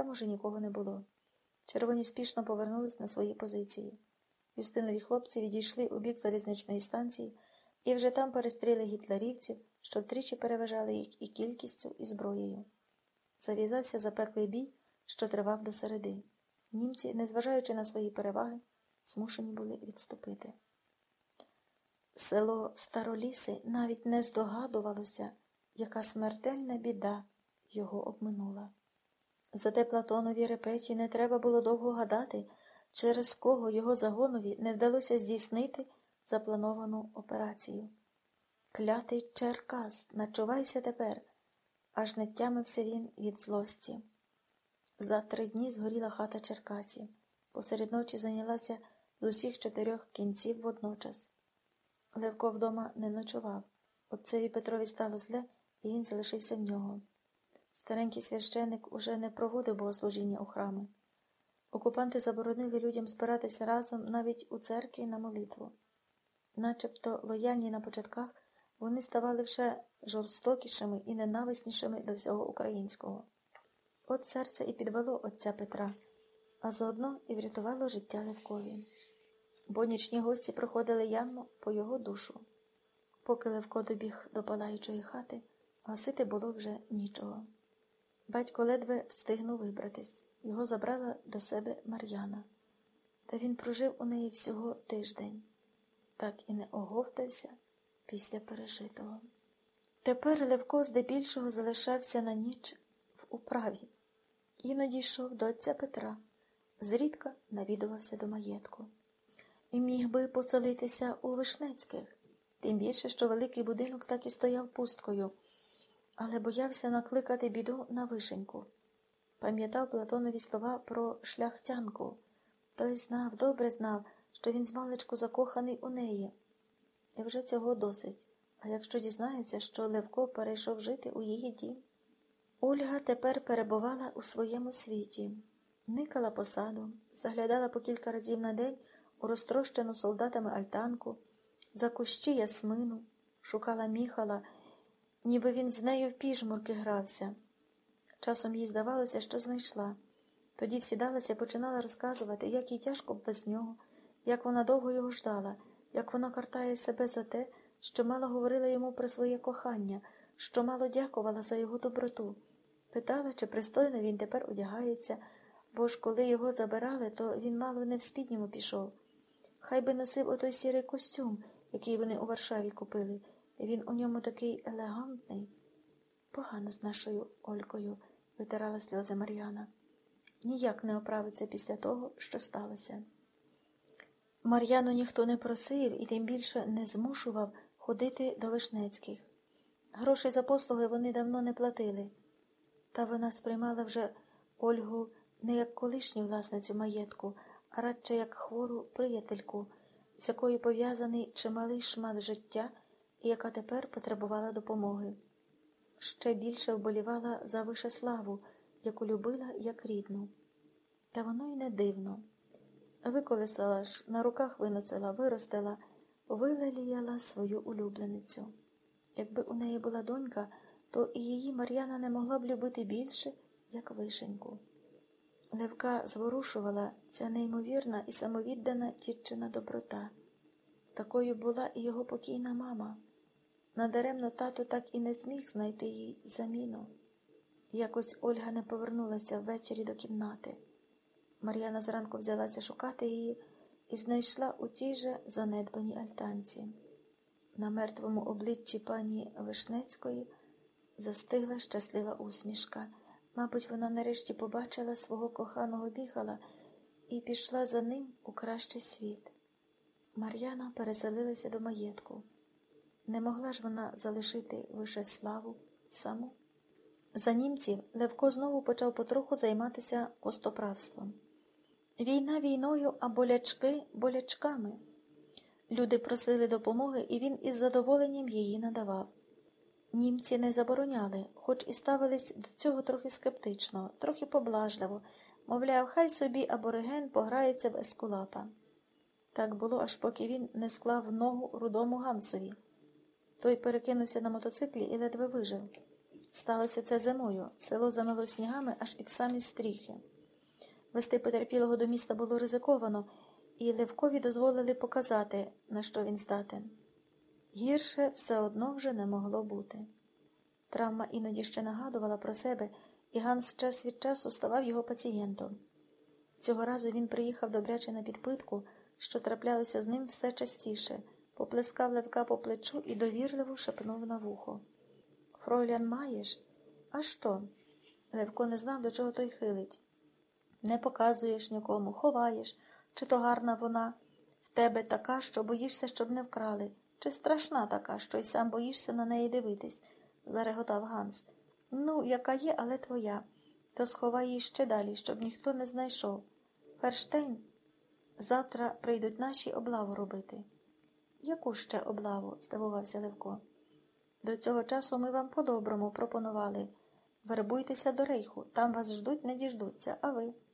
Там уже нікого не було. Червоні спішно повернулись на свої позиції. Юстинові хлопці відійшли у бік залізничної станції і вже там перестріли гітлерівців, що втричі переважали їх і кількістю, і зброєю. Зав'язався запеклий бій, що тривав до середи. Німці, незважаючи на свої переваги, змушені були відступити. Село Староліси навіть не здогадувалося, яка смертельна біда його обминула. Зате Платонові репеті не треба було довго гадати, через кого його загонові не вдалося здійснити заплановану операцію. Клятий Черкас, начувайся тепер, аж не тямився він від злості. За три дні згоріла хата Черкасів. Посеред ночі зайнялася з усіх чотирьох кінців водночас. Левко вдома не ночував. Отцеві Петрові стало зле, і він залишився в нього. Старенький священик уже не проводив богослужіння у храми. Окупанти заборонили людям збиратися разом навіть у церкві на молитву. Начебто лояльні на початках, вони ставали вже жорстокішими і ненависнішими до всього українського. От серце і підвело отця Петра, а заодно і врятувало життя Левкові. Бо нічні гості проходили явно по його душу. Поки Левко добіг до палаючої хати, гасити було вже нічого. Батько ледве встигнув вибратись. Його забрала до себе Мар'яна. Та він прожив у неї всього тиждень, так і не оговтався після пережитого. Тепер Левко здебільшого залишався на ніч в управі. Іноді йшов до отця Петра, зрідка навідувався до маєтку. І міг би поселитися у Вишнецьких, тим більше, що великий будинок так і стояв пусткою, але боявся накликати біду на вишеньку. Пам'ятав Платонові слова про шляхтянку. Той знав, добре знав, що він змалечку закоханий у неї. І вже цього досить. А якщо дізнається, що Левко перейшов жити у її дім? Ольга тепер перебувала у своєму світі, никала посаду, заглядала по кілька разів на день у розтрощену солдатами альтанку, за кущі ясмину, шукала міхала, ніби він з нею в піжмурки грався. Часом їй здавалося, що знайшла. Тоді всідалася і починала розказувати, як їй тяжко без нього, як вона довго його ждала, як вона картає себе за те, що мало говорила йому про своє кохання, що мало дякувала за його доброту. Питала, чи пристойно він тепер одягається, бо ж коли його забирали, то він мало не в спідньому пішов. Хай би носив отой сірий костюм, який вони у Варшаві купили. Він у ньому такий елегантний. Погано з нашою Олькою, витирала сльози Мар'яна. Ніяк не оправиться після того, що сталося. Мар'яну ніхто не просив і тим більше не змушував ходити до Вишнецьких. Грошей за послуги вони давно не платили, та вона сприймала вже Ольгу не як колишню власницю маєтку, а радше як хвору приятельку, з якою пов'язаний чималий шмат життя і яка тепер потребувала допомоги. Ще більше вболівала за Вишеславу, яку любила як рідну. Та воно й не дивно. Виколесала ж, на руках виносила, виростила, вилеліяла свою улюбленицю. Якби у неї була донька, то і її Мар'яна не могла б любити більше, як вишеньку. Левка зворушувала ця неймовірна і самовіддана тітчина доброта. Такою була і його покійна мама. Надаремно тато так і не зміг знайти їй заміну. Якось Ольга не повернулася ввечері до кімнати. Мар'яна зранку взялася шукати її і знайшла у тій же занедбаній альтанці. На мертвому обличчі пані Вишнецької застигла щаслива усмішка. Мабуть, вона нарешті побачила свого коханого бігала і пішла за ним у кращий світ. Мар'яна переселилася до маєтку. Не могла ж вона залишити Вишеславу саму. За німців Левко знову почав потроху займатися костоправством. Війна війною, а болячки болячками. Люди просили допомоги, і він із задоволенням її надавав. Німці не забороняли, хоч і ставились до цього трохи скептично, трохи поблажливо, мовляв, хай собі абориген пограється в ескулапа. Так було, аж поки він не склав ногу рудому Гансові. Той перекинувся на мотоциклі і ледве вижив. Сталося це зимою. Село замило снігами аж під самі стріхи. Вести потерпілого до міста було ризиковано, і Левкові дозволили показати, на що він здатен. Гірше все одно вже не могло бути. Травма іноді ще нагадувала про себе, і Ганс час від часу ставав його пацієнтом. Цього разу він приїхав добряче на підпитку, що траплялося з ним все частіше, поплескав Левка по плечу і довірливо шепнув на вухо. Фройлян маєш? А що? Левко не знав, до чого той хилить. Не показуєш нікому, ховаєш, чи то гарна вона в тебе така, що боїшся, щоб не вкрали, чи страшна така, що й сам боїшся на неї дивитись, зареготав Ганс. Ну, яка є, але твоя. То сховай її ще далі, щоб ніхто не знайшов. Ферштейн, завтра прийдуть наші облаву робити. Яку ще облаву? здивувався Левко. До цього часу ми вам по-доброму пропонували. Вербуйтеся до рейху, там вас ждуть, не діждуться, а ви?